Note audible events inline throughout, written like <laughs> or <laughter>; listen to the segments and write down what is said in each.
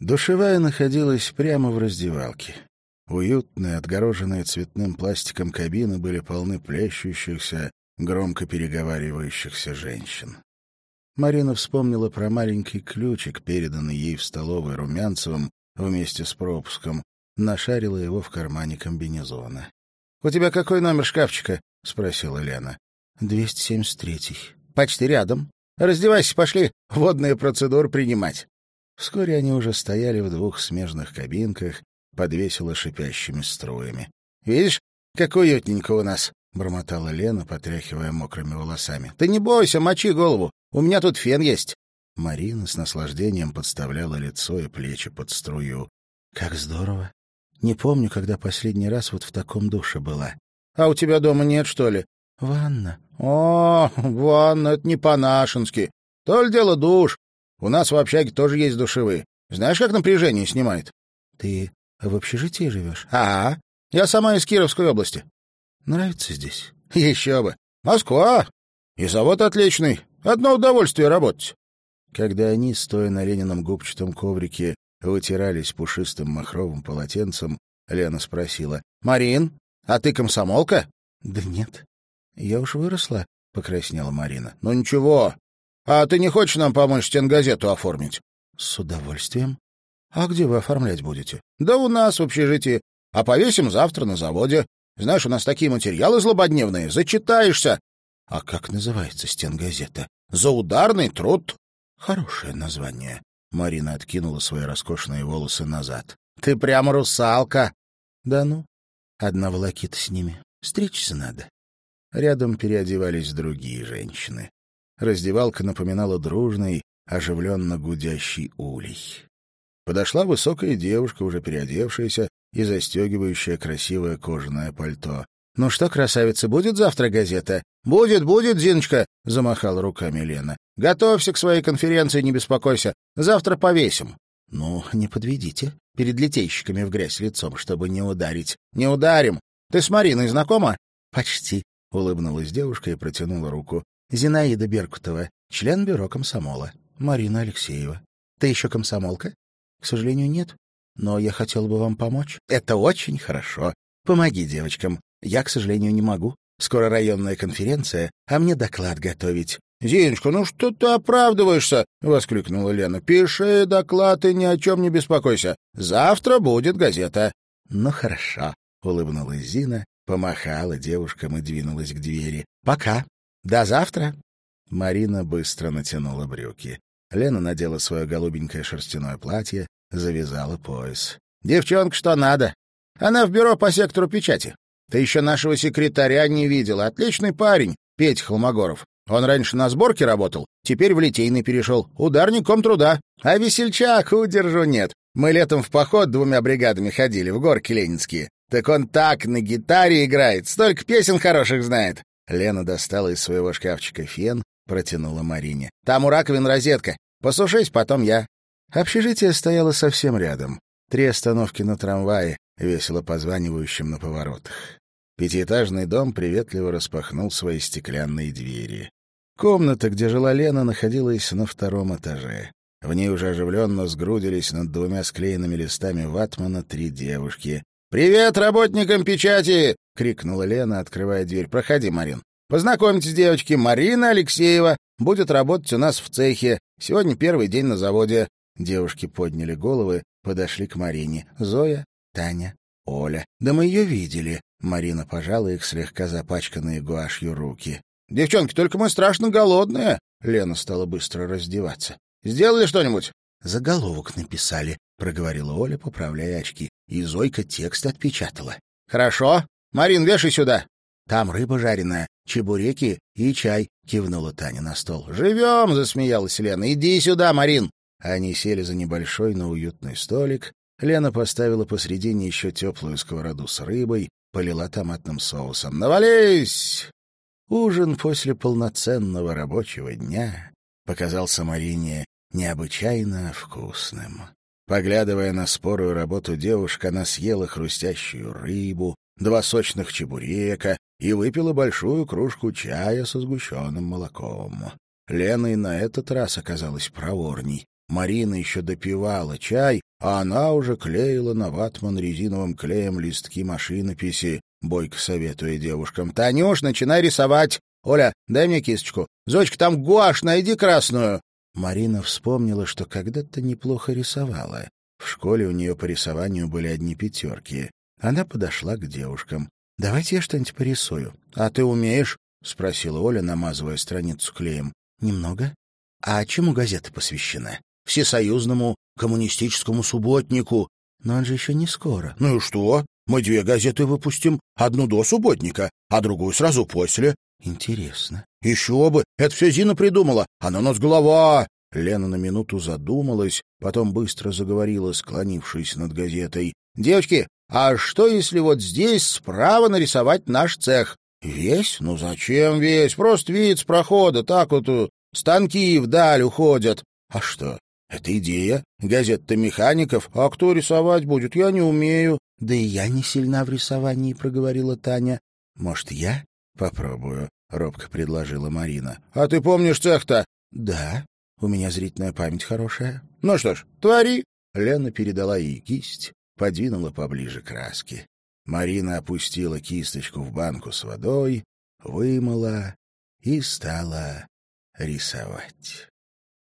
Душевая находилась прямо в раздевалке. Уютные, отгороженные цветным пластиком кабины были полны плещущихся, громко переговаривающихся женщин. Марина вспомнила про маленький ключик, переданный ей в столовой Румянцевым вместе с пропуском, нашарила его в кармане комбинезона. — У тебя какой номер шкафчика? — спросила Лена. — 273. — Почти рядом. Раздевайся, пошли водные процедуры принимать. Вскоре они уже стояли в двух смежных кабинках, под весело шипящими струями. — Видишь, как уютненько у нас, — бормотала Лена, потряхивая мокрыми волосами. — Ты не бойся, мочи голову. У меня тут фен есть. Марина с наслаждением подставляла лицо и плечи под струю. — Как здорово. Не помню, когда последний раз вот в таком душе была. — А у тебя дома нет, что ли? — Ванна. — О, ванна, это не по-нашенски. То ли дело душ. У нас в общаге тоже есть душевые. Знаешь, как напряжение снимает? — Ты в общежитии живешь? — А, я сама из Кировской области. — Нравится здесь? — Еще бы. Москва. И завод отличный. Одно удовольствие работать. Когда они, стоя на Ленином губчатом коврике, вытирались пушистым махровым полотенцем, Лена спросила. — Марин, а ты комсомолка? — Да нет. Я уж выросла, — покраснела Марина. — Ну ничего. А ты не хочешь нам помочь стенгазету оформить? — С удовольствием. — А где вы оформлять будете? — Да у нас в общежитии. А повесим завтра на заводе. Знаешь, у нас такие материалы злободневные. Зачитаешься. — А как называется стенгазета? — За ударный труд. — Хорошее название. Марина откинула свои роскошные волосы назад. — Ты прямо русалка. — Да ну. Одна волокита с ними. Стричься надо. Рядом переодевались другие женщины. Раздевалка напоминала дружный, оживленно гудящий улей. Подошла высокая девушка, уже переодевшаяся и застегивающая красивое кожаное пальто. — Ну что, красавица, будет завтра газета? — Будет, будет, Зиночка, — замахала руками Лена. — Готовься к своей конференции, не беспокойся. Завтра повесим. — Ну, не подведите. Перед литейщиками в грязь лицом, чтобы не ударить. — Не ударим. Ты с Мариной знакома? — Почти, — улыбнулась девушка и протянула руку. — Зинаида Беркутова, член бюро комсомола. Марина Алексеева. Ты еще комсомолка? — К сожалению, нет. Но я хотел бы вам помочь. — Это очень хорошо. Помоги девочкам. Я, к сожалению, не могу. Скоро районная конференция, а мне доклад готовить. — Зиночка, ну что ты оправдываешься? — воскликнула Лена. — Пиши доклад и ни о чем не беспокойся. Завтра будет газета. — Ну, хорошо, — улыбнулась Зина, помахала девушкам и двинулась к двери. — Пока. До завтра. Марина быстро натянула брюки. Лена надела свое голубенькое шерстяное платье, завязала пояс. — Девчонка, что надо. Она в бюро по сектору печати. Ты еще нашего секретаря не видела. Отличный парень, Петя Холмогоров. Он раньше на сборке работал, теперь в литейный перешел. Ударником труда. А весельчак удержу нет. Мы летом в поход двумя бригадами ходили, в горки ленинские. Так он так на гитаре играет, столько песен хороших знает. Лена достала из своего шкафчика фен, протянула Марине. Там у раковин розетка. Посушись, потом я. Общежитие стояло совсем рядом. Три остановки на трамвае, весело позванивающим на поворотах. Пятиэтажный дом приветливо распахнул свои стеклянные двери. Комната, где жила Лена, находилась на втором этаже. В ней уже оживленно сгрудились над двумя склеенными листами ватмана три девушки. «Привет работникам печати!» — крикнула Лена, открывая дверь. «Проходи, Марин. Познакомьтесь, девочки, Марина Алексеева. Будет работать у нас в цехе. Сегодня первый день на заводе. Девушки подняли головы, подошли к Марине. Зоя, Таня, Оля. Да мы ее видели. Марина пожала их слегка запачканные гуашью руки. «Девчонки, только мы страшно голодные!» Лена стала быстро раздеваться. «Сделали что-нибудь?» «Заголовок написали», — проговорила Оля, поправляя очки. И Зойка текст отпечатала. «Хорошо. Марин, вешай сюда». «Там рыба жареная, чебуреки и чай», — кивнула Таня на стол. «Живем!» — засмеялась Лена. «Иди сюда, Марин!» Они сели за небольшой, но уютный столик. Лена поставила посредине еще теплую сковороду с рыбой, полила томатным соусом. «Навались!» Ужин после полноценного рабочего дня показался Марине необычайно вкусным. Поглядывая на спорую работу девушка, она съела хрустящую рыбу, два сочных чебурека и выпила большую кружку чая со сгущенным молоком. Лена и на этот раз оказалась проворней. Марина еще допивала чай, а она уже клеила на ватман резиновым клеем листки машинописи, бойко советуя девушкам. «Танюш, начинай рисовать! Оля, дай мне кисточку! Зочка, там гуашь, найди красную!» Марина вспомнила, что когда-то неплохо рисовала. В школе у нее по рисованию были одни пятерки. Она подошла к девушкам. «Давайте я что-нибудь порисую». «А ты умеешь?» — спросила Оля, намазывая страницу клеем. «Немного». «А чему газета посвящена?» «Всесоюзному коммунистическому субботнику». «Но он же еще не скоро». «Ну и что? Мы две газеты выпустим. Одну до субботника, а другую сразу после». «Интересно». «Еще бы! Это все Зина придумала. Она у нас голова!» Лена на минуту задумалась, потом быстро заговорила, склонившись над газетой. «Девочки, а что, если вот здесь справа нарисовать наш цех? Весь? Ну зачем весь? Просто вид с прохода, так вот э, станки вдаль уходят. А что? Это идея. Газета механиков. А кто рисовать будет? Я не умею. Да и я не сильна в рисовании, проговорила Таня. Может, я попробую? Робко предложила Марина. А ты помнишь цех-то? Да. У меня зрительная память хорошая. Ну что ж, твори. Лена передала ей кисть, подвинула поближе краски. Марина опустила кисточку в банку с водой, вымыла и стала рисовать.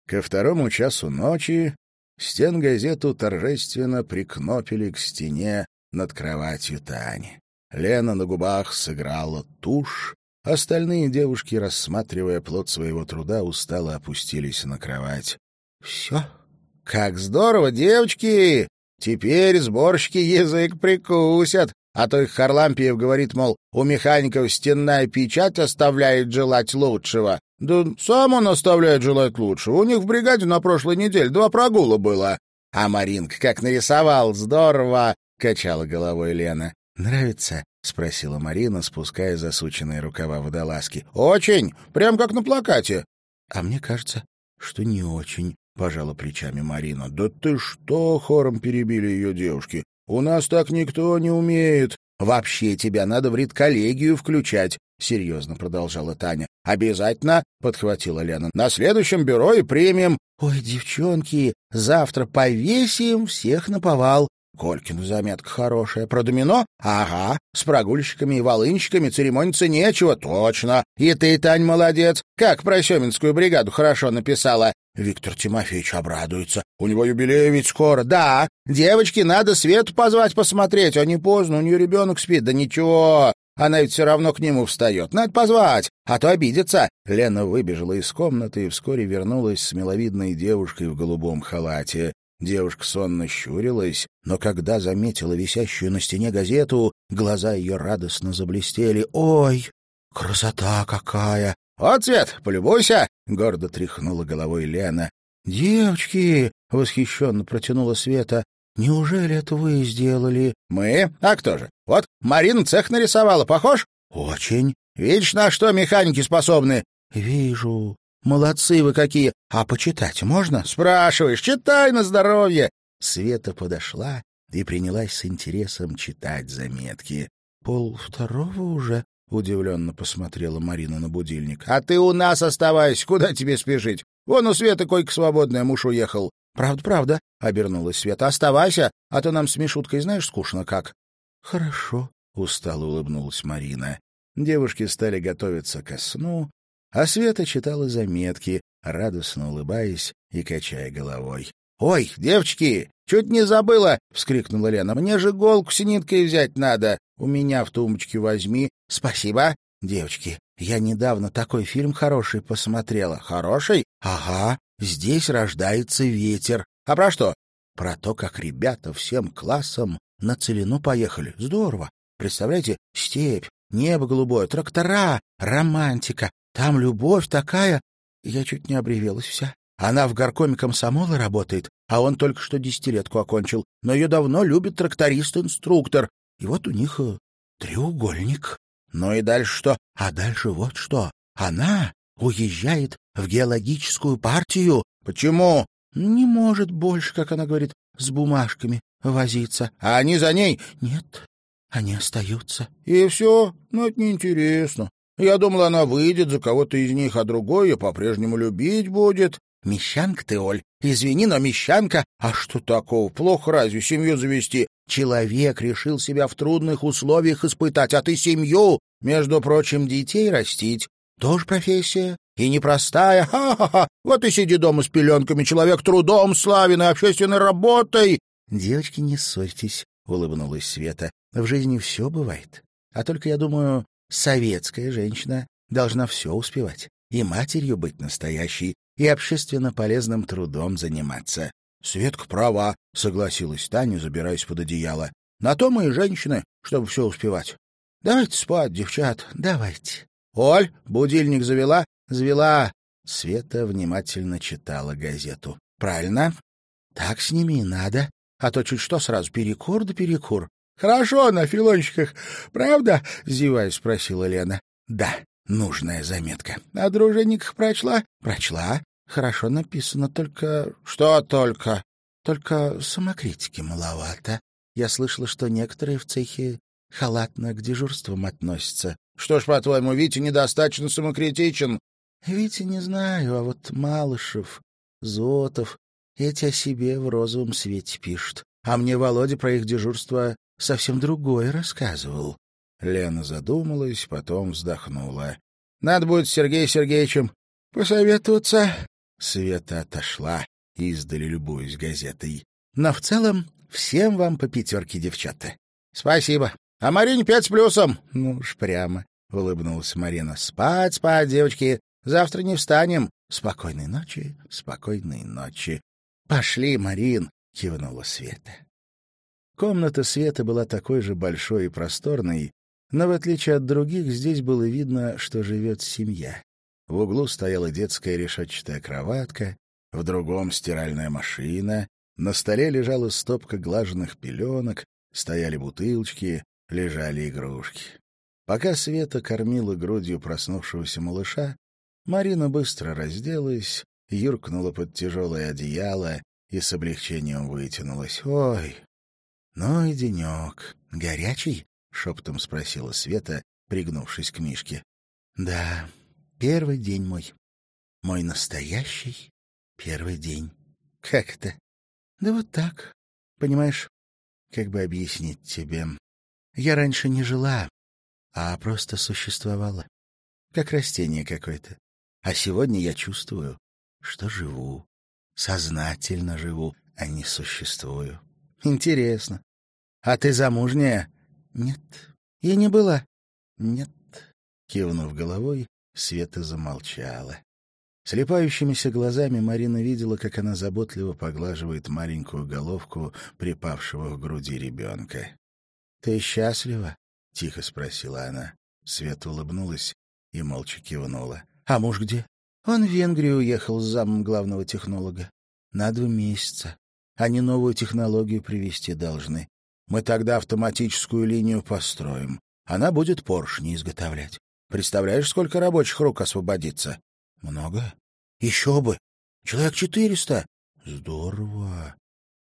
Ко второму часу ночи стен газету торжественно прикнопили к стене над кроватью Тани. Лена на губах сыграла тушь, остальные девушки, рассматривая плод своего труда, устало опустились на кровать. — Все. — Как здорово, девочки! Теперь сборщики язык прикусят, а то их Харлампиев говорит, мол, у механиков стенная печать оставляет желать лучшего. Да сам он оставляет желать лучшего. У них в бригаде на прошлой неделе два прогула было. А Маринка как нарисовал, здорово, — качала головой Лена. «Нравится?» — спросила Марина, спуская засученные рукава водолазки. «Очень! Прям как на плакате!» «А мне кажется, что не очень», — пожала плечами Марина. «Да ты что?» — хором перебили ее девушки. У нас так никто не умеет. Вообще тебя надо в редколлегию включать, — серьезно продолжала Таня. — Обязательно, — подхватила Лена. — На следующем бюро и премием. — Ой, девчонки, завтра повесим всех на повал. Колькина заметка хорошая. Про домино? Ага. С прогульщиками и волынщиками церемониться нечего. Точно. И ты, Тань, молодец. Как про Семинскую бригаду хорошо написала. Виктор Тимофеевич обрадуется. У него юбилей ведь скоро. Да. Девочки, надо Свету позвать посмотреть. А не поздно, у нее ребенок спит. Да ничего. Она ведь все равно к нему встает. Надо позвать, а то обидится. Лена выбежала из комнаты и вскоре вернулась с миловидной девушкой в голубом халате. Девушка сонно щурилась, но когда заметила висящую на стене газету, глаза ее радостно заблестели. «Ой, красота какая!» «Вот, Свет, полюбуйся!» — гордо тряхнула головой Лена. «Девочки!» — восхищенно протянула Света. «Неужели это вы сделали?» «Мы? А кто же? Вот Марина цех нарисовала. Похож?» «Очень». «Видишь, на что механики способны?» «Вижу. Молодцы вы какие! А почитать можно? Спрашиваешь, читай на здоровье!» Света подошла и принялась с интересом читать заметки. «Пол второго уже?» — удивленно посмотрела Марина на будильник. «А ты у нас оставайся, куда тебе спешить? Вон у Светы койка свободная, муж уехал». «Правда, правда», — обернулась Света. «Оставайся, а то нам с Мишуткой знаешь скучно как». «Хорошо», — устало улыбнулась Марина. Девушки стали готовиться ко сну, а Света читала заметки, радостно улыбаясь и качая головой. — Ой, девочки, чуть не забыла! — вскрикнула Лена. — Мне же голку с ниткой взять надо. У меня в тумбочке возьми. — Спасибо. — Девочки, я недавно такой фильм хороший посмотрела. — Хороший? — Ага. Здесь рождается ветер. — А про что? — Про то, как ребята всем классом на целину поехали. Здорово. Представляете, степь, небо голубое, трактора, романтика. Там любовь такая... Я чуть не обревелась вся. Она в горкоме комсомола работает, а он только что десятилетку окончил, но ее давно любит тракторист-инструктор. И вот у них э, треугольник. Ну и дальше что? А дальше вот что. Она уезжает в геологическую партию. Почему? Не может больше, как она говорит, с бумажками возиться. А они за ней? Нет, они остаются. И все? Ну, это неинтересно. Я думал, она выйдет за кого-то из них, а другой ее по-прежнему любить будет. Мещанка ты, Оль. Извини, но мещанка. А что такого? Плохо разве семью завести? Человек решил себя в трудных условиях испытать, а ты семью, между прочим, детей растить. Тоже профессия. И непростая. Ха-ха-ха. Вот и сиди дома с пеленками. Человек трудом славен и общественной работой. Девочки, не ссорьтесь, — улыбнулась Света. В жизни все бывает. А только, я думаю, советская женщина должна все успевать. И матерью быть настоящей, и общественно полезным трудом заниматься. — Светка права, — согласилась Таня, забираясь под одеяло. — На то мы и женщины, чтобы все успевать. — Давайте спать, девчат, давайте. — Оль, будильник завела? — Завела. Света внимательно читала газету. — Правильно. Так с ними и надо. А то чуть что сразу перекур да перекур. — Хорошо на филончиках, правда? — зевая спросила Лена. — Да, нужная заметка. — А дружинниках прочла? — Прочла. Хорошо написано, только... — Что только? — Только самокритики маловато. Я слышала, что некоторые в цехе халатно к дежурствам относятся. — Что ж, по-твоему, Витя недостаточно самокритичен? — Витя не знаю, а вот Малышев, Зотов, эти о себе в розовом свете пишут. А мне Володя про их дежурство совсем другое рассказывал. Лена задумалась, потом вздохнула. — Надо будет с Сергеем Сергеевичем посоветоваться. Света отошла, издали любуясь газетой. Но в целом всем вам по пятерке, девчата. — Спасибо. А Марине пять с плюсом. — Ну уж прямо, — улыбнулась Марина. — Спать, спать, девочки. Завтра не встанем. Спокойной ночи, спокойной ночи. — Пошли, Марин, — кивнула Света. Комната Света была такой же большой и просторной, но, в отличие от других, здесь было видно, что живет семья. В углу стояла детская решетчатая кроватка, в другом — стиральная машина, на столе лежала стопка глаженных пеленок, стояли бутылочки, лежали игрушки. Пока Света кормила грудью проснувшегося малыша, Марина быстро разделась, юркнула под тяжелое одеяло и с облегчением вытянулась. «Ой, ну и денек. Горячий?» — шептом спросила Света, пригнувшись к Мишке. «Да, первый день мой. Мой настоящий первый день. Как это? Да вот так. Понимаешь, как бы объяснить тебе? Я раньше не жила, а просто существовала. Как растение какое-то. А сегодня я чувствую, что живу. Сознательно живу, а не существую. Интересно. А ты замужняя? Нет. Я не была. Нет. Кивнув головой, Света замолчала. Слепающимися глазами Марина видела, как она заботливо поглаживает маленькую головку припавшего к груди ребенка. — Ты счастлива? — тихо спросила она. Света улыбнулась и молча кивнула. — А муж где? — Он в Венгрию уехал с замом главного технолога. На два месяца. Они новую технологию привести должны. Мы тогда автоматическую линию построим. Она будет поршни изготовлять. Представляешь, сколько рабочих рук освободится? Много? Еще бы. Человек четыреста. Здорово.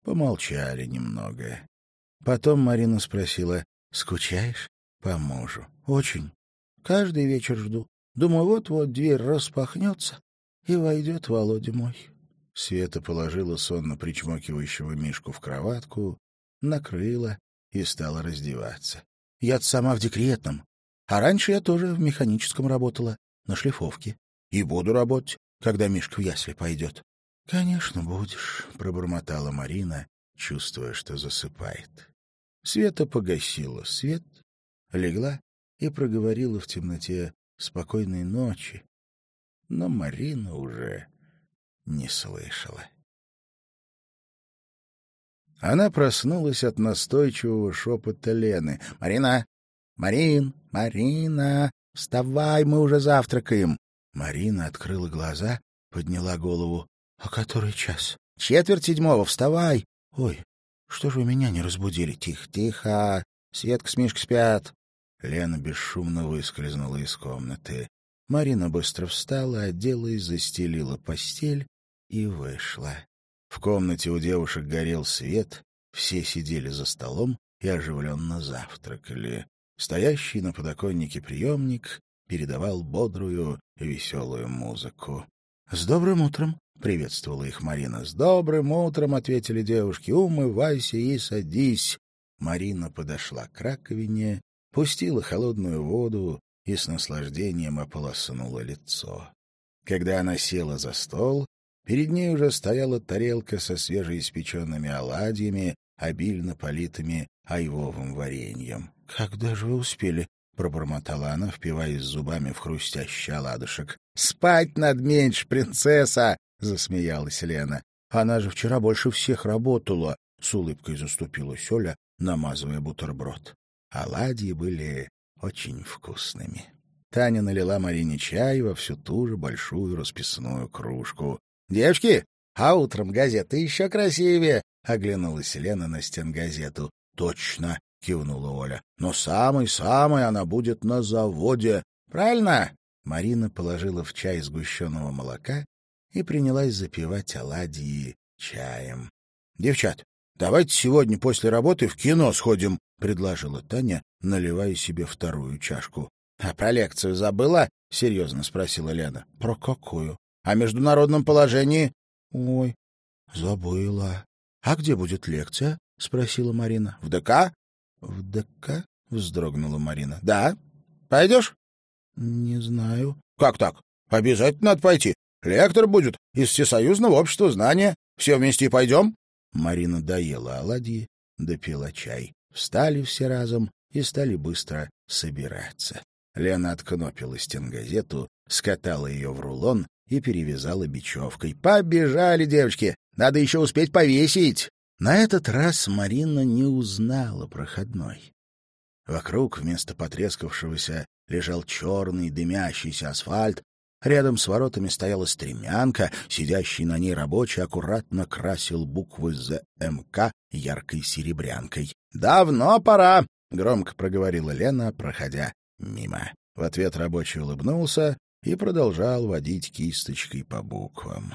Помолчали немного. Потом Марина спросила, скучаешь по мужу? Очень. Каждый вечер жду. Думаю, вот-вот дверь распахнется, и войдет Володя мой. Света положила сонно причмокивающего Мишку в кроватку, накрыла и стала раздеваться. я сама в декретном. А раньше я тоже в механическом работала, на шлифовке. И буду работать, когда Мишка в ясли пойдет. — Конечно, будешь, — пробормотала Марина, чувствуя, что засыпает. Света погасила свет, легла и проговорила в темноте спокойной ночи. Но Марина уже не слышала. Она проснулась от настойчивого шепота Лены. «Марина! Марин! Марина! Вставай, мы уже завтракаем!» Марина открыла глаза, подняла голову. «А который час?» «Четверть седьмого, вставай!» «Ой, что же вы меня не разбудили?» «Тихо, тихо! Светка с Мишкой спят!» Лена бесшумно выскользнула из комнаты. Марина быстро встала, оделась, застелила постель и вышла. В комнате у девушек горел свет, все сидели за столом и оживленно завтракали. Стоящий на подоконнике приемник передавал бодрую веселую музыку. — С добрым утром! — приветствовала их Марина. — С добрым утром, — ответили девушки. — Умывайся и садись. Марина подошла к раковине, пустила холодную воду и с наслаждением ополоснула лицо. Когда она села за стол, перед ней уже стояла тарелка со свежеиспеченными оладьями, обильно политыми айвовым вареньем. — Когда же вы успели? — пробормотала она, впиваясь зубами в хрустящий оладушек. — Спать надменьшь, принцесса! — засмеялась Лена. — Она же вчера больше всех работала! — с улыбкой заступилась Оля, намазывая бутерброд. Оладьи были очень вкусными. Таня налила Марине чай во всю ту же большую расписную кружку. — Девочки, а утром газета еще красивее! — оглянулась Лена на стенгазету. — Точно! — кивнула Оля. — Но самой-самой она будет на заводе. — Правильно? Марина положила в чай сгущенного молока и принялась запивать оладьи чаем. — Девчат, давайте сегодня после работы в кино сходим, — предложила Таня, наливая себе вторую чашку. — А про лекцию забыла? — серьезно спросила Лена. — Про какую? — О международном положении. — Ой, забыла. — А где будет лекция? — спросила Марина. — В ДК? — В ДК? — вздрогнула Марина. — Да. Пойдешь? — Не знаю. — Как так? Обязательно надо пойти. Лектор будет из Всесоюзного общества знания. Все вместе пойдем? Марина доела оладьи, допила чай. Встали все разом и стали быстро собираться. Лена откнопила стенгазету, скатала ее в рулон и перевязала бечевкой. «Побежали, девочки! Надо еще успеть повесить!» На этот раз Марина не узнала проходной. Вокруг вместо потрескавшегося лежал черный дымящийся асфальт, Рядом с воротами стояла стремянка, сидящий на ней рабочий аккуратно красил буквы ЗМК яркой серебрянкой. «Давно пора!» — громко проговорила Лена, проходя мимо. В ответ рабочий улыбнулся и продолжал водить кисточкой по буквам.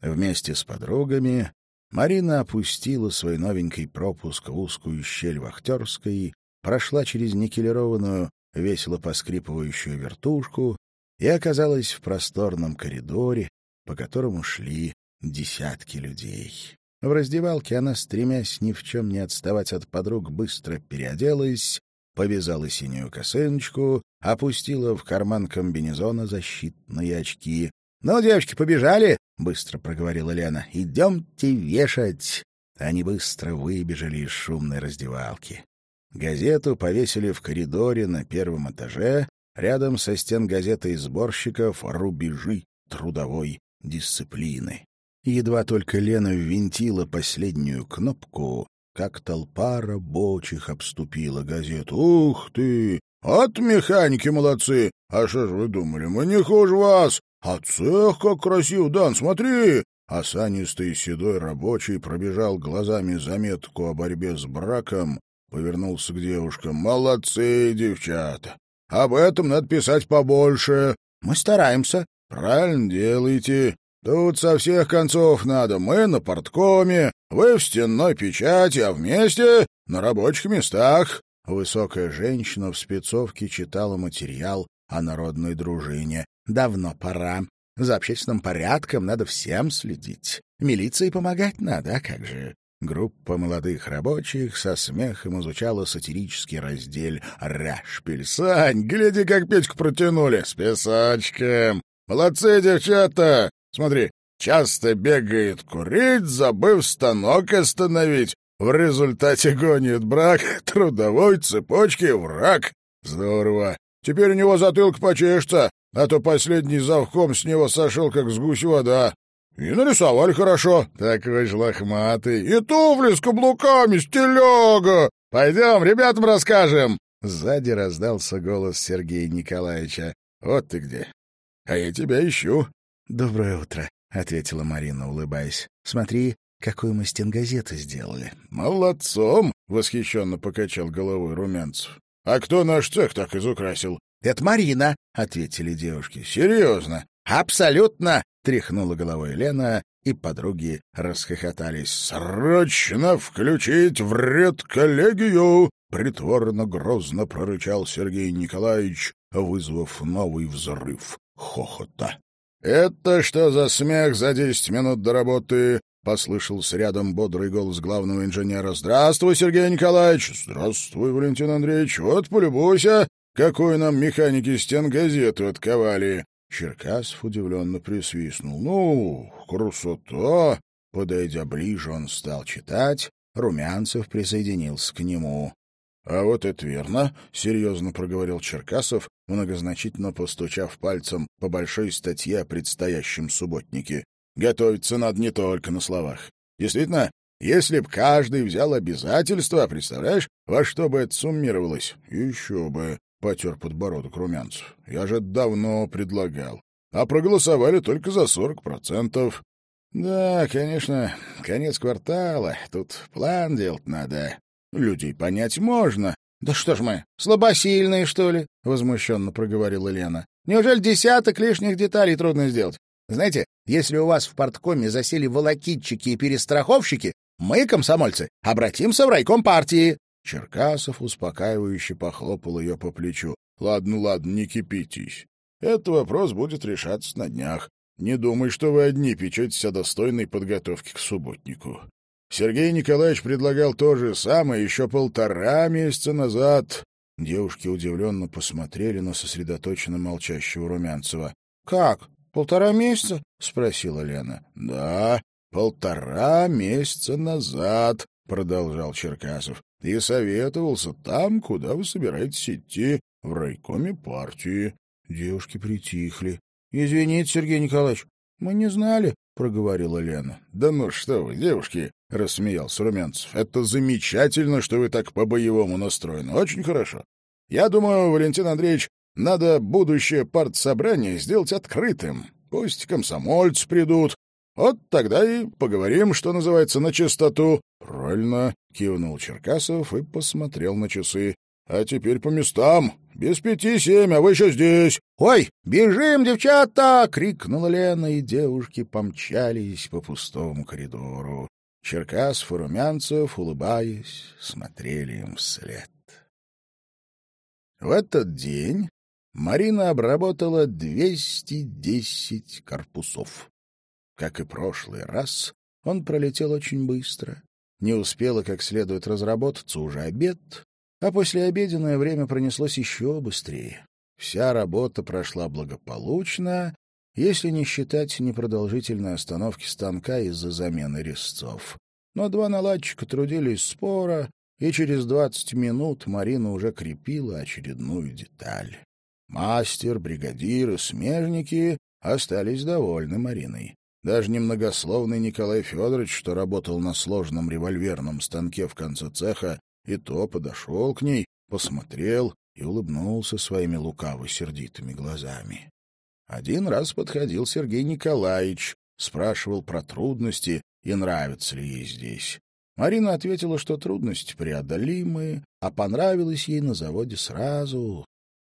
Вместе с подругами Марина опустила свой новенький пропуск в узкую щель вахтерской, прошла через никелированную, весело поскрипывающую вертушку и оказалась в просторном коридоре, по которому шли десятки людей. В раздевалке она, стремясь ни в чем не отставать от подруг, быстро переоделась, повязала синюю косыночку, опустила в карман комбинезона защитные очки. — Ну, девочки, побежали! — быстро проговорила Лена. — Идемте вешать! Они быстро выбежали из шумной раздевалки. Газету повесили в коридоре на первом этаже, рядом со стен газетой сборщиков «Рубежи трудовой дисциплины». Едва только Лена ввинтила последнюю кнопку, как толпа рабочих обступила газету. «Ух ты! От механики молодцы! А что ж вы думали, мы не хуже вас! А цех как красив, Дан, смотри!» Осанистый седой рабочий пробежал глазами заметку о борьбе с браком, повернулся к девушкам. «Молодцы, девчата! Об этом надо писать побольше. Мы стараемся. Правильно делаете. Тут со всех концов надо. Мы на порткоме, вы в стенной печати, а вместе на рабочих местах. Высокая женщина в спецовке читала материал о народной дружине. Давно пора. За общественным порядком надо всем следить. Милиции помогать надо, а как же? Группа молодых рабочих со смехом изучала сатирический раздел «Рашпиль». «Сань, гляди, как печку протянули! С песочком! Молодцы, девчата! Смотри, часто бегает курить, забыв станок остановить. В результате гонит брак, <laughs> трудовой цепочки враг. Здорово! Теперь у него затылок почешется, а то последний завхом с него сошел, как с гусь вода. И нарисовали хорошо. Такой же лохматый. И туфли с каблуками, стиляга. Пойдем, ребятам расскажем. Сзади раздался голос Сергея Николаевича. Вот ты где. А я тебя ищу. Доброе утро, ответила Марина, улыбаясь. Смотри, какую мы стенгазету сделали. Молодцом, восхищенно покачал головой Румянцев. А кто наш цех так изукрасил? Это Марина, ответили девушки. Серьезно? Абсолютно, Тряхнула головой Лена, и подруги расхохотались. «Срочно включить в редколлегию!» — притворно-грозно прорычал Сергей Николаевич, вызвав новый взрыв хохота. «Это что за смех за десять минут до работы?» — послышался рядом бодрый голос главного инженера. «Здравствуй, Сергей Николаевич!» «Здравствуй, Валентин Андреевич! Вот, полюбуйся, какую нам механики стенгазету отковали!» Черкасов удивленно присвистнул. «Ну, красота!» Подойдя ближе, он стал читать. Румянцев присоединился к нему. «А вот это верно», — серьезно проговорил Черкасов, многозначительно постучав пальцем по большой статье о предстоящем субботнике. «Готовиться надо не только на словах. Действительно, если б каждый взял обязательства, представляешь, во что бы это суммировалось? Еще бы, — потер подбородок Румянцев. Я же давно предлагал. А проголосовали только за сорок процентов. Да, конечно, конец квартала. Тут план делать надо. Людей понять можно. Да что ж мы, слабосильные, что ли? Возмущенно проговорила Лена. Неужели десяток лишних деталей трудно сделать? Знаете, если у вас в порткоме засели волокитчики и перестраховщики, мы, комсомольцы, обратимся в райком партии. Черкасов успокаивающе похлопал ее по плечу. — Ладно, ладно, не кипитесь. Этот вопрос будет решаться на днях. Не думай, что вы одни печетесь о достойной подготовке к субботнику. Сергей Николаевич предлагал то же самое еще полтора месяца назад. Девушки удивленно посмотрели на сосредоточенно молчащего Румянцева. — Как? Полтора месяца? — спросила Лена. — Да, полтора месяца назад, — продолжал Черкасов. — И советовался там, куда вы собираетесь идти, в райкоме партии. Девушки притихли. — Извините, Сергей Николаевич, мы не знали, — проговорила Лена. — Да ну что вы, девушки, — рассмеялся Румянцев. — Это замечательно, что вы так по-боевому настроены. Очень хорошо. Я думаю, Валентин Андреевич, надо будущее партсобрание сделать открытым. Пусть комсомольцы придут. Вот тогда и поговорим, что называется, на чистоту. — Правильно, — кивнул Черкасов и посмотрел на часы. — А теперь по местам. Без пяти семь, а вы еще здесь. — Ой, бежим, девчата! — крикнула Лена, и девушки помчались по пустому коридору. Черкасов и Румянцев, улыбаясь, смотрели им вслед. В этот день Марина обработала 210 корпусов. Как и прошлый раз, он пролетел очень быстро. Не успела как следует разработаться уже обед, а послеобеденное время пронеслось еще быстрее. Вся работа прошла благополучно, если не считать непродолжительной остановки станка из-за замены резцов. Но два наладчика трудились споро, и через двадцать минут Марина уже крепила очередную деталь. Мастер, бригадир и смежники остались довольны Мариной. Даже немногословный Николай Федорович, что работал на сложном револьверном станке в конце цеха, и то подошел к ней, посмотрел и улыбнулся своими лукаво-сердитыми глазами. Один раз подходил Сергей Николаевич, спрашивал про трудности и нравится ли ей здесь. Марина ответила, что трудности преодолимые, а понравилось ей на заводе сразу.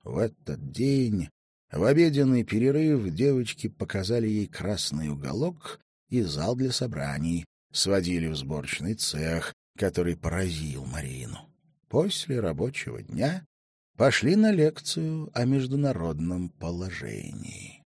В этот день, в обеденный перерыв, девочки показали ей красный уголок и зал для собраний, сводили в сборочный цех, который поразил Марину. После рабочего дня пошли на лекцию о международном положении.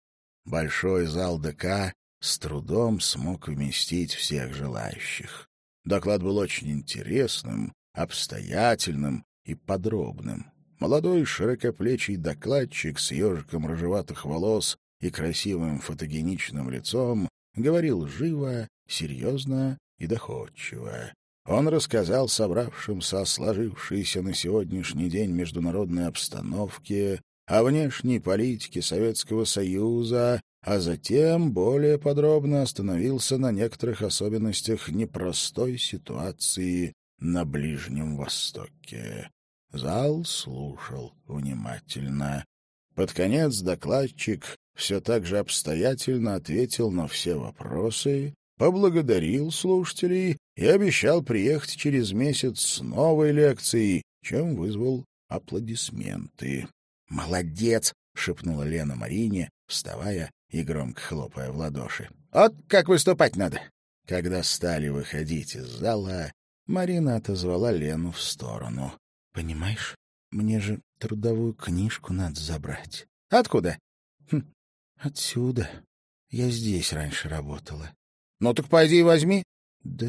Большой зал ДК с трудом смог вместить всех желающих. Доклад был очень интересным, обстоятельным и подробным. Молодой широкоплечий докладчик с ежиком рыжеватых волос и красивым фотогеничным лицом говорил живо, серьезно и доходчиво. Он рассказал собравшимся о сложившейся на сегодняшний день международной обстановке, о внешней политике Советского Союза, а затем более подробно остановился на некоторых особенностях непростой ситуации на Ближнем Востоке. Зал слушал внимательно. Под конец докладчик все так же обстоятельно ответил на все вопросы, поблагодарил слушателей и обещал приехать через месяц с новой лекцией, чем вызвал аплодисменты. «Молодец!» — шепнула Лена Марине, вставая и громко хлопая в ладоши. «Вот как выступать надо!» Когда стали выходить из зала, Марина отозвала Лену в сторону. «Понимаешь, мне же трудовую книжку надо забрать». «Откуда?» хм, «Отсюда». Я здесь раньше работала. Ну так пойди и возьми. Да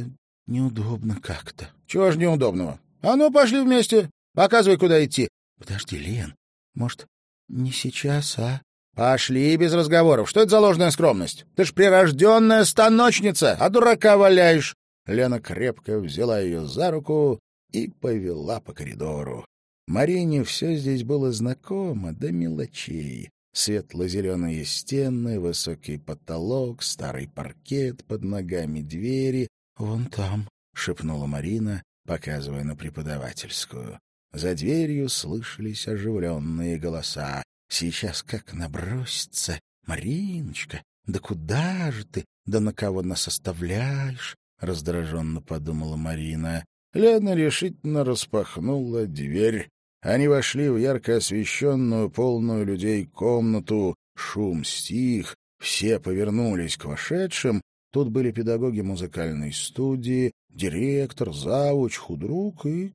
неудобно как-то. Чего ж неудобного? А ну, пошли вместе. Показывай, куда идти. Подожди, Лен, может, не сейчас, а? Пошли без разговоров. Что это за ложная скромность? Ты ж прирожденная станочница, а дурака валяешь. Лена крепко взяла ее за руку и повела по коридору. Марине все здесь было знакомо до мелочей. Светло-зеленые стены, высокий потолок, старый паркет под ногами двери. — Вон там, — шепнула Марина, показывая на преподавательскую. За дверью слышались оживленные голоса. Сейчас как набросится. Мариночка, да куда же ты? Да на кого нас оставляешь? Раздраженно подумала Марина. Лена решительно распахнула дверь. Они вошли в ярко освещенную, полную людей комнату. Шум стих. Все повернулись к вошедшим. Тут были педагоги музыкальной студии, директор, завуч, худрук и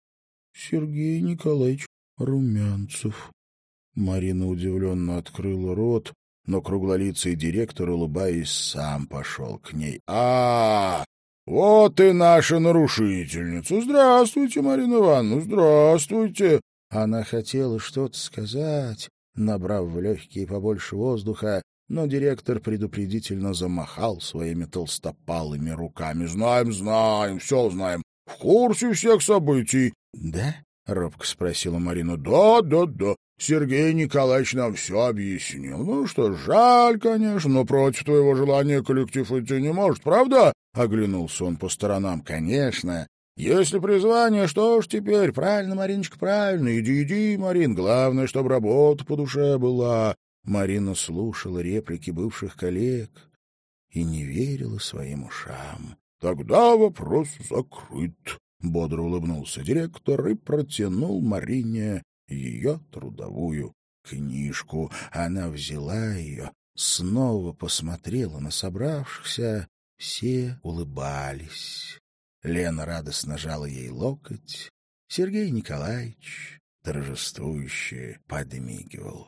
Сергей Николаевич Румянцев. Марина удивленно открыла рот, но круглолицый директор, улыбаясь, сам пошел к ней. а, -а, -а Вот и наша нарушительница! Здравствуйте, Марина Ивановна, здравствуйте!» Она хотела что-то сказать, набрав в легкие побольше воздуха, но директор предупредительно замахал своими толстопалыми руками. «Знаем, знаем, все знаем, в курсе всех событий». «Да?» — робко спросила Марина. «Да, да, да. Сергей Николаевич нам все объяснил. Ну что, жаль, конечно, но против твоего желания коллектив идти не может, правда? Оглянулся он по сторонам. Конечно. Если призвание, что ж теперь? Правильно, Мариночка, правильно. Иди, иди, Марин. Главное, чтобы работа по душе была. Марина слушала реплики бывших коллег и не верила своим ушам. Тогда вопрос закрыт. Бодро улыбнулся директор и протянул Марине ее трудовую книжку. Она взяла ее, снова посмотрела на собравшихся. Все улыбались. Лена радостно жала ей локоть. Сергей Николаевич торжествующе подмигивал.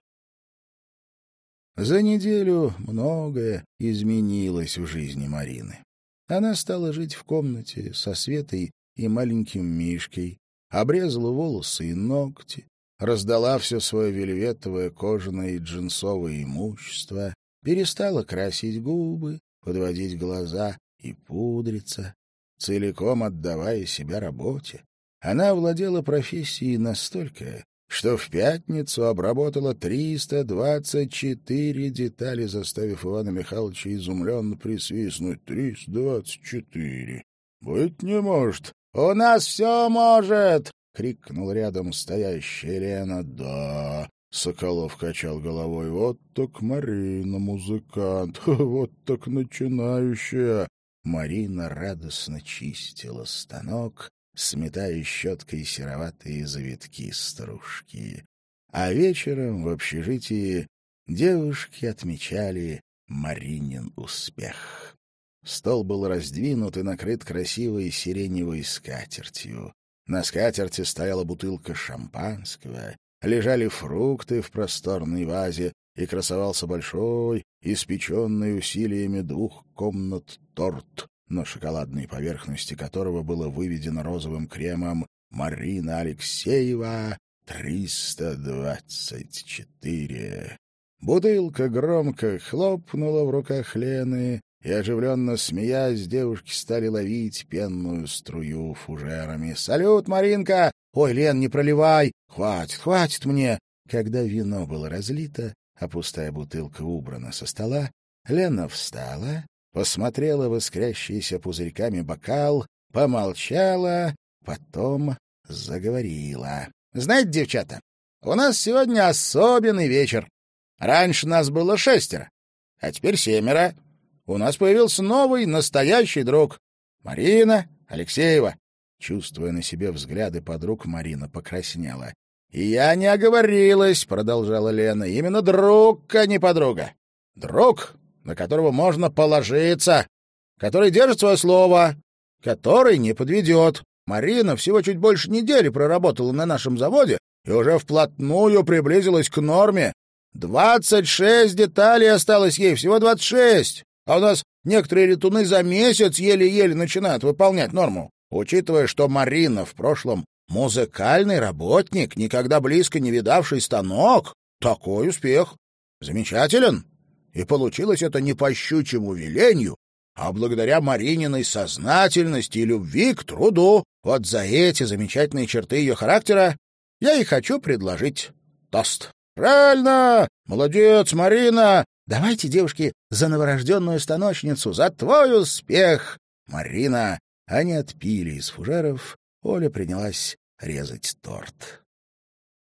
За неделю многое изменилось в жизни Марины. Она стала жить в комнате со Светой и маленьким Мишкой, обрезала волосы и ногти, раздала все свое вельветовое, кожаное и джинсовое имущество, перестала красить губы, подводить глаза и пудриться, целиком отдавая себя работе. Она владела профессией настолько, что в пятницу обработала 324 детали, заставив Ивана Михайловича изумленно присвистнуть. «324! Быть не может! У нас все может!» — крикнул рядом стоящая Лена. «Да!» — Соколов качал головой. «Вот так Марина, музыкант! <laughs> Вот так начинающая!» Марина радостно чистила станок, сметая щеткой сероватые завитки стружки. А вечером в общежитии девушки отмечали Маринин успех. Стол был раздвинут и накрыт красивой сиреневой скатертью. На скатерти стояла бутылка шампанского, лежали фрукты в просторной вазе, и красовался большой, испеченный усилиями двух комнат торт, на шоколадной поверхности которого было выведено розовым кремом «Марина Алексеева, 324». Бутылка громко хлопнула в руках Лены, и, оживленно смеясь, девушки стали ловить пенную струю фужерами. «Салют, Маринка! Ой, Лен, не проливай! Хватит, хватит мне!» Когда вино было разлито, а пустая бутылка убрана со стола, Лена встала, посмотрела в искрящийся пузырьками бокал, помолчала, потом заговорила. — Знаете, девчата, у нас сегодня особенный вечер. Раньше нас было шестеро, а теперь семеро. У нас появился новый, настоящий друг. Марина Алексеева. Чувствуя на себе взгляды подруг, Марина покраснела. — я не оговорилась, — продолжала Лена, — именно друг, а не подруга. Друг, на которого можно положиться, который держит свое слово, который не подведет. Марина всего чуть больше недели проработала на нашем заводе и уже вплотную приблизилась к норме. Двадцать шесть деталей осталось ей, всего двадцать шесть. А у нас некоторые летуны за месяц еле-еле начинают выполнять норму. Учитывая, что Марина в прошлом музыкальный работник, никогда близко не видавший станок, такой успех. Замечателен. И получилось это не по щучьему велению, а благодаря Марининой сознательности и любви к труду. Вот за эти замечательные черты ее характера я и хочу предложить тост. Правильно! Молодец, Марина! Давайте, девушки, за новорожденную станочницу, за твой успех! Марина! Они отпили из фужеров, Оля принялась резать торт.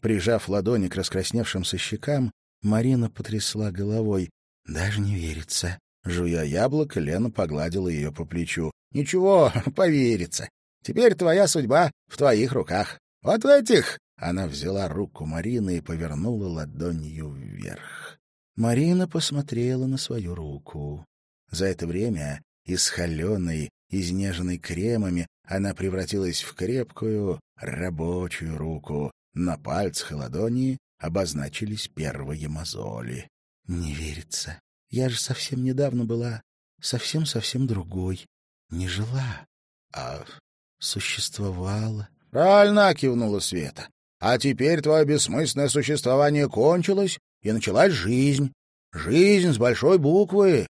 Прижав ладони к раскрасневшимся щекам, Марина потрясла головой. Даже не верится. Жуя яблоко, Лена погладила ее по плечу. — Ничего, <laughs> поверится. Теперь твоя судьба в твоих руках. Вот в этих... Она взяла руку Марины и повернула ладонью вверх. Марина посмотрела на свою руку. За это время из холеной, изнеженной кремами, она превратилась в крепкую, рабочую руку. На пальцах и ладони обозначились первые мозоли. Не верится. Я же совсем недавно была совсем-совсем другой. Не жила, а существовала. — Правильно, — кивнула Света. — А теперь твое бессмысленное существование кончилось, и началась жизнь. Жизнь с большой буквы.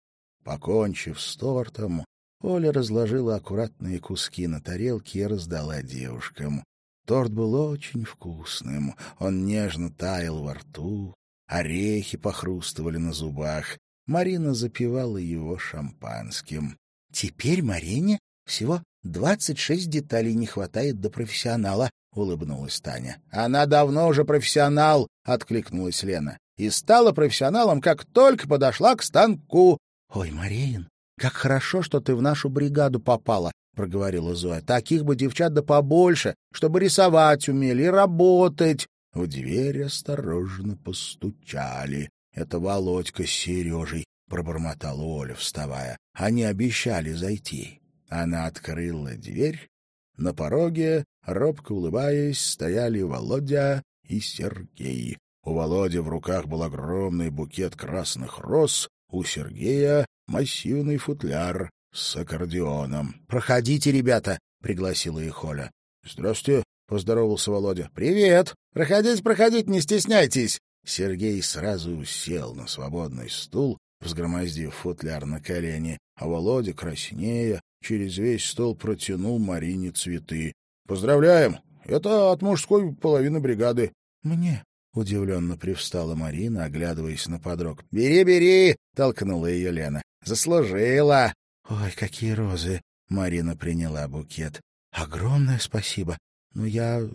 Покончив с тортом, Оля разложила аккуратные куски на тарелке и раздала девушкам. Торт был очень вкусным, он нежно таял во рту, орехи похрустывали на зубах. Марина запивала его шампанским. — Теперь Марине всего двадцать шесть деталей не хватает до профессионала, — улыбнулась Таня. — Она давно уже профессионал, — откликнулась Лена. — И стала профессионалом, как только подошла к станку. — Ой, Марин, как хорошо, что ты в нашу бригаду попала, — проговорила Зоя. — Таких бы девчат да побольше, чтобы рисовать умели и работать. В дверь осторожно постучали. Это Володька с Сережей, — пробормотала Оля, вставая. Они обещали зайти. Она открыла дверь. На пороге, робко улыбаясь, стояли Володя и Сергей. У Володи в руках был огромный букет красных роз, у Сергея — массивный футляр с аккордеоном. — Проходите, ребята, — пригласила их Оля. — Здравствуйте, — поздоровался Володя. — Привет! Проходите, проходите, не стесняйтесь! Сергей сразу сел на свободный стул, взгромоздив футляр на колени, а Володя, краснея, через весь стол протянул Марине цветы. — Поздравляем! Это от мужской половины бригады. — Мне? — удивленно привстала Марина, оглядываясь на подрог. — Бери, бери! — толкнула ее Лена. — Заслужила! — Ой, какие розы! — Марина приняла букет. — Огромное спасибо. Но я...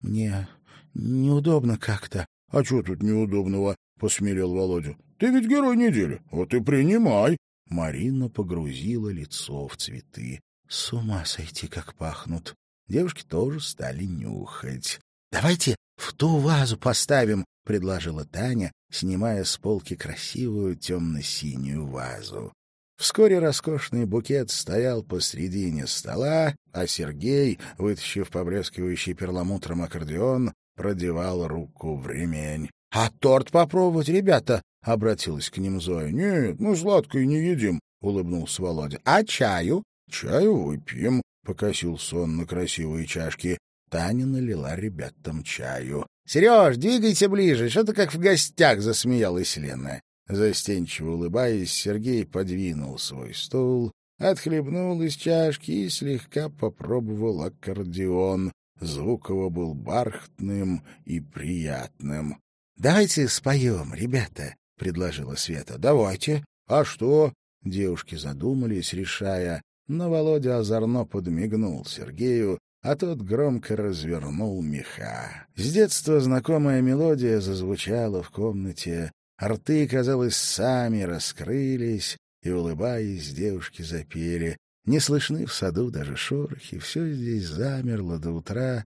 мне неудобно как-то. — А что тут неудобного? — посмелел Володя. — Ты ведь герой недели, вот и принимай. Марина погрузила лицо в цветы. С ума сойти, как пахнут. Девушки тоже стали нюхать. — Давайте в ту вазу поставим, — предложила Таня, снимая с полки красивую темно-синюю вазу. Вскоре роскошный букет стоял посредине стола, а Сергей, вытащив поблескивающий перламутром аккордеон, продевал руку в ремень. — А торт попробовать, ребята? — обратилась к ним Зоя. — Нет, мы сладкое не едим, — улыбнулся Володя. — А чаю? — Чаю выпьем, — покосился он на красивые чашки. Таня налила ребятам чаю. — Сереж, двигайся ближе, что-то как в гостях, — засмеялась Лена. Застенчиво улыбаясь, Сергей подвинул свой стул, отхлебнул из чашки и слегка попробовал аккордеон. Звук его был бархатным и приятным. — Давайте споем, ребята, — предложила Света. — Давайте. — А что? Девушки задумались, решая, но Володя озорно подмигнул Сергею, а тот громко развернул меха. С детства знакомая мелодия зазвучала в комнате, рты, казалось, сами раскрылись, и, улыбаясь, девушки запели. Не слышны в саду даже шорохи, все здесь замерло до утра.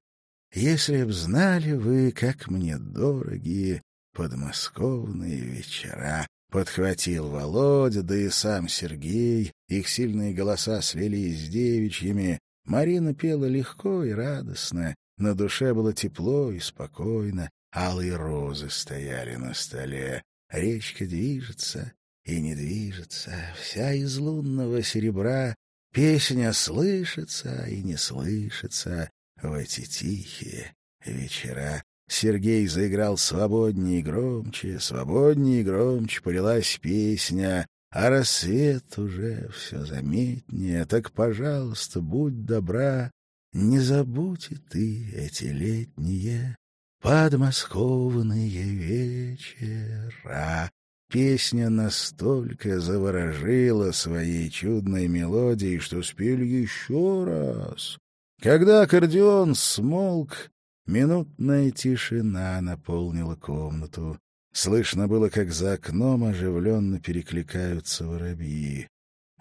Если б знали вы, как мне дороги подмосковные вечера. Подхватил Володя, да и сам Сергей. Их сильные голоса слились с девичьими. Марина пела легко и радостно. На душе было тепло и спокойно. Алые розы стояли на столе. Речка движется, и не движется. Вся из лунного серебра песня слышится и не слышится в эти тихие вечера. Сергей заиграл свободнее и громче, свободнее и громче полилась песня, а рассвет уже все заметнее. Так, пожалуйста, будь добра, не забудь и ты эти летние подмосковные вечера. Песня настолько заворожила своей чудной мелодией, что спели еще раз. Когда аккордеон смолк, минутная тишина наполнила комнату. Слышно было, как за окном оживленно перекликаются воробьи.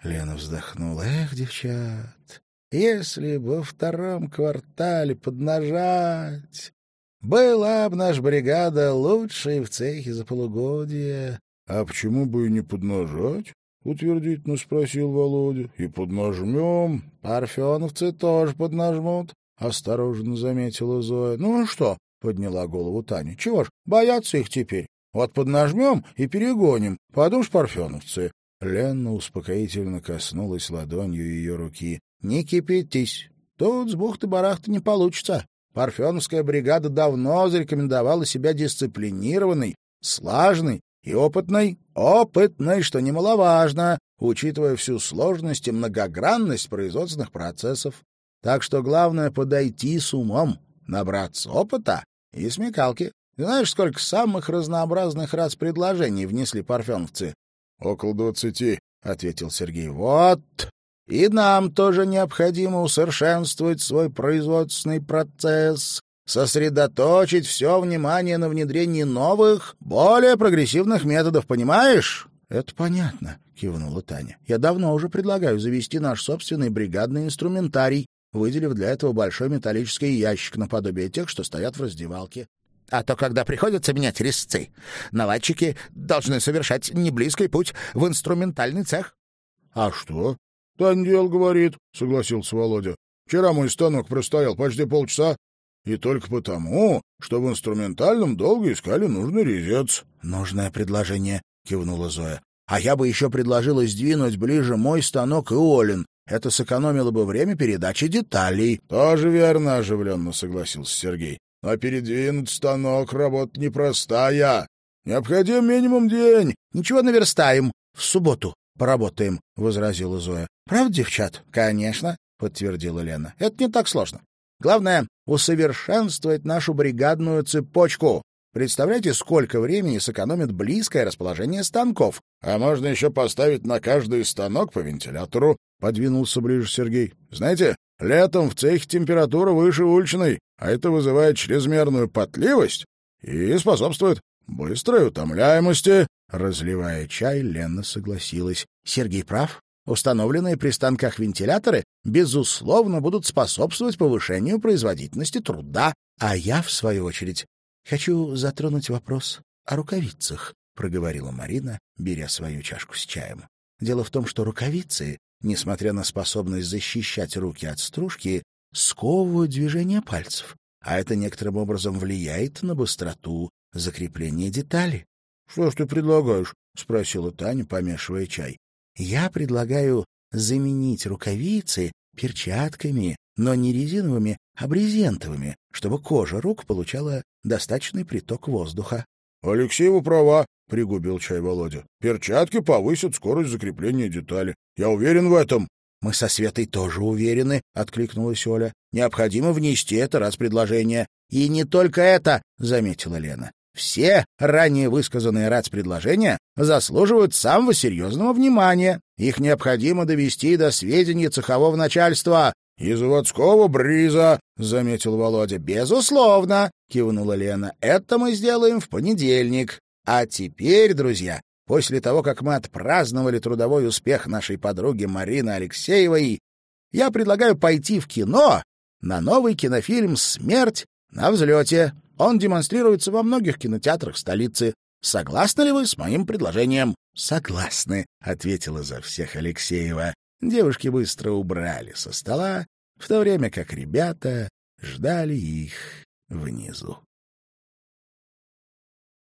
Лена вздохнула. «Эх, девчат, если бы во втором квартале поднажать, была бы наша бригада лучшей в цехе за полугодие. — А почему бы и не поднажать? — утвердительно спросил Володя. — И поднажмем. Парфеновцы тоже поднажмут, — осторожно заметила Зоя. — Ну что? — подняла голову Таня. — Чего ж, бояться их теперь. Вот поднажмем и перегоним. Подумаешь, парфеновцы. Лена успокоительно коснулась ладонью ее руки. — Не кипятись. Тут с бухты-барахты не получится. Парфеновская бригада давно зарекомендовала себя дисциплинированной, слаженной и опытной, опытной, что немаловажно, учитывая всю сложность и многогранность производственных процессов. Так что главное — подойти с умом, набраться опыта и смекалки. Знаешь, сколько самых разнообразных раз предложений внесли парфеновцы? — Около двадцати, — ответил Сергей. — Вот. И нам тоже необходимо усовершенствовать свой производственный процесс, сосредоточить все внимание на внедрении новых, более прогрессивных методов, понимаешь? — Это понятно, — кивнула Таня. — Я давно уже предлагаю завести наш собственный бригадный инструментарий, выделив для этого большой металлический ящик наподобие тех, что стоят в раздевалке. А то, когда приходится менять резцы, наладчики должны совершать неблизкий путь в инструментальный цех. — А что? — Тандел говорит, — согласился Володя. — Вчера мой станок простоял почти полчаса, и только потому, что в инструментальном долго искали нужный резец. — Нужное предложение, — кивнула Зоя. — А я бы еще предложила сдвинуть ближе мой станок и Олин. Это сэкономило бы время передачи деталей. — Тоже верно, — оживленно согласился Сергей. — Но передвинуть станок — работа непростая. Необходим минимум день. — Ничего, наверстаем. В субботу поработаем, — возразила Зоя. — Правда, девчат? — Конечно, — подтвердила Лена. — Это не так сложно. Главное — усовершенствовать нашу бригадную цепочку. Представляете, сколько времени сэкономит близкое расположение станков? — А можно еще поставить на каждый станок по вентилятору, — подвинулся ближе Сергей. — Знаете, летом в цехе температура выше уличной, а это вызывает чрезмерную потливость и способствует быстрой утомляемости. Разливая чай, Лена согласилась. — Сергей прав. Установленные при станках вентиляторы, безусловно, будут способствовать повышению производительности труда. А я, в свою очередь, хочу затронуть вопрос о рукавицах, — проговорила Марина, беря свою чашку с чаем. Дело в том, что рукавицы, несмотря на способность защищать руки от стружки, сковывают движение пальцев, а это некоторым образом влияет на быстроту закрепления детали. — Что ж ты предлагаешь? — спросила Таня, помешивая чай. Я предлагаю заменить рукавицы перчатками, но не резиновыми, а брезентовыми, чтобы кожа рук получала достаточный приток воздуха. — Алексеева права, — пригубил чай Володя. — Перчатки повысят скорость закрепления детали. Я уверен в этом. — Мы со Светой тоже уверены, — откликнулась Оля. — Необходимо внести это раз предложение. — И не только это, — заметила Лена. Все ранее высказанные РАЦ-предложения заслуживают самого серьезного внимания. Их необходимо довести до сведения цехового начальства. — И заводского бриза, — заметил Володя. — Безусловно, — кивнула Лена. — Это мы сделаем в понедельник. А теперь, друзья, после того, как мы отпраздновали трудовой успех нашей подруги Марины Алексеевой, я предлагаю пойти в кино на новый кинофильм «Смерть на взлете». Он демонстрируется во многих кинотеатрах столицы. Согласны ли вы с моим предложением? — Согласны, — ответила за всех Алексеева. Девушки быстро убрали со стола, в то время как ребята ждали их внизу.